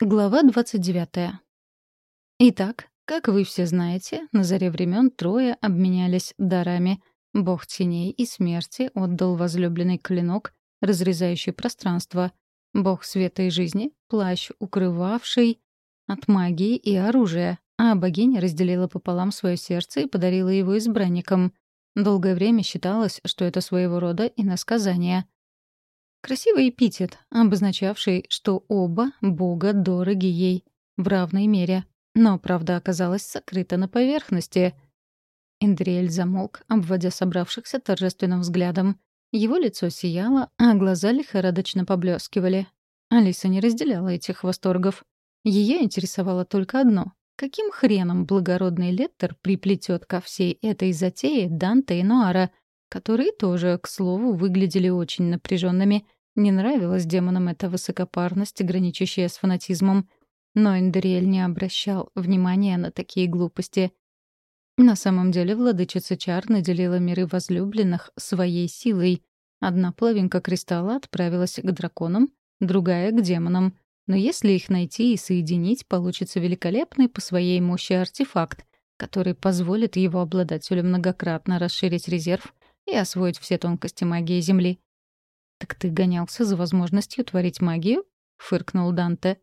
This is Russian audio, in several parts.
Глава 29. Итак, как вы все знаете, на заре времен трое обменялись дарами. Бог теней и смерти отдал возлюбленный клинок, разрезающий пространство. Бог света и жизни — плащ, укрывавший от магии и оружия, а богиня разделила пополам свое сердце и подарила его избранникам. Долгое время считалось, что это своего рода иносказание — Красивый эпитет, обозначавший, что оба бога дороги ей в равной мере. Но правда оказалась сокрыта на поверхности. Индриэль замолк, обводя собравшихся торжественным взглядом. Его лицо сияло, а глаза лихорадочно поблескивали. Алиса не разделяла этих восторгов. Ее интересовало только одно — каким хреном благородный Леттер приплетет ко всей этой затее Данте и Нуара, которые тоже, к слову, выглядели очень напряженными. Не нравилась демонам эта высокопарность, граничащая с фанатизмом. Но Эндериэль не обращал внимания на такие глупости. На самом деле владычица Чар наделила миры возлюбленных своей силой. Одна половинка кристалла отправилась к драконам, другая — к демонам. Но если их найти и соединить, получится великолепный по своей мощи артефакт, который позволит его обладателю многократно расширить резерв и освоить все тонкости магии Земли. «Так ты гонялся за возможностью творить магию?» — фыркнул Данте.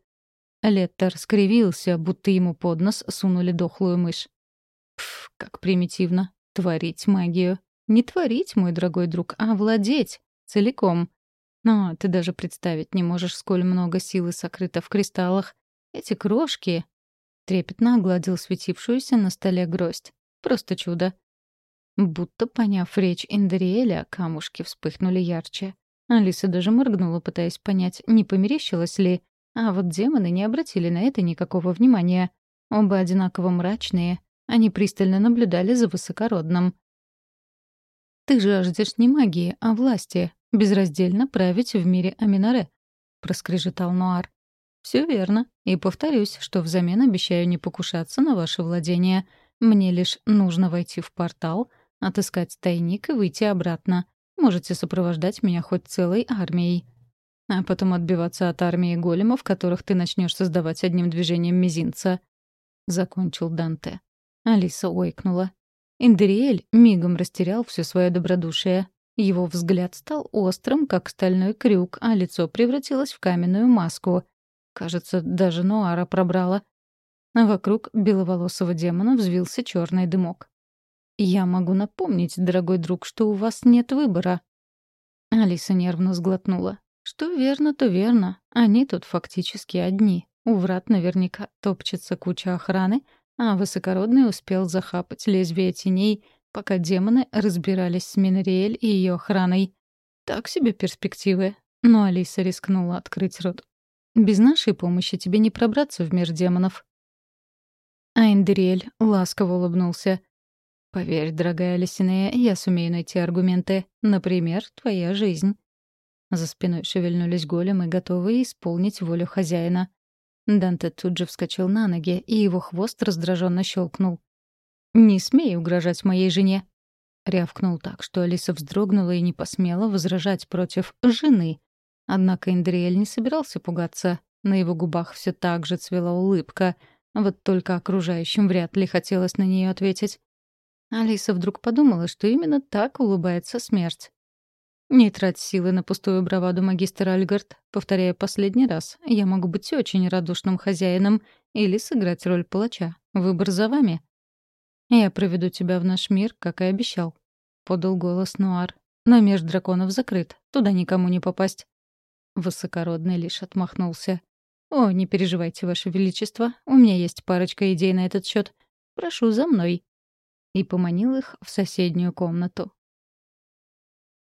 Леттер скривился, будто ему под нос сунули дохлую мышь. «Пф, как примитивно. Творить магию. Не творить, мой дорогой друг, а владеть. Целиком. Но ты даже представить не можешь, сколь много силы сокрыто в кристаллах. Эти крошки...» Трепетно огладил светившуюся на столе гроздь. «Просто чудо. Будто поняв речь Индериэля, камушки вспыхнули ярче. Алиса даже моргнула, пытаясь понять, не померещилась ли. А вот демоны не обратили на это никакого внимания. Оба одинаково мрачные. Они пристально наблюдали за высокородным. «Ты жаждешь не магии, а власти. Безраздельно править в мире Аминаре», — проскрежетал Нуар. «Все верно. И повторюсь, что взамен обещаю не покушаться на ваше владение. Мне лишь нужно войти в портал, отыскать тайник и выйти обратно. Можете сопровождать меня хоть целой армией. А потом отбиваться от армии големов, которых ты начнешь создавать одним движением мизинца. Закончил Данте. Алиса ойкнула. Индериэль мигом растерял все свое добродушие. Его взгляд стал острым, как стальной крюк, а лицо превратилось в каменную маску. Кажется, даже Нуара пробрала. А вокруг беловолосого демона взвился черный дымок. «Я могу напомнить, дорогой друг, что у вас нет выбора». Алиса нервно сглотнула. «Что верно, то верно. Они тут фактически одни. У врат наверняка топчется куча охраны, а высокородный успел захапать лезвие теней, пока демоны разбирались с Минериэль и ее охраной. Так себе перспективы. Но Алиса рискнула открыть рот. «Без нашей помощи тебе не пробраться в мир демонов». А Индериэль ласково улыбнулся. Поверь, дорогая Лисинея, я сумею найти аргументы. Например, твоя жизнь. За спиной шевельнулись големы, готовые исполнить волю хозяина. Данте тут же вскочил на ноги, и его хвост раздраженно щелкнул. «Не смей угрожать моей жене!» Рявкнул так, что Алиса вздрогнула и не посмела возражать против жены. Однако Индриэль не собирался пугаться. На его губах все так же цвела улыбка. Вот только окружающим вряд ли хотелось на нее ответить. Алиса вдруг подумала, что именно так улыбается смерть. «Не трать силы на пустую браваду, магистр Альгард. Повторяю последний раз. Я могу быть очень радушным хозяином или сыграть роль палача. Выбор за вами». «Я проведу тебя в наш мир, как и обещал», — подал голос Нуар. «Но меж драконов закрыт. Туда никому не попасть». Высокородный лишь отмахнулся. «О, не переживайте, Ваше Величество. У меня есть парочка идей на этот счет. Прошу за мной» и поманил их в соседнюю комнату.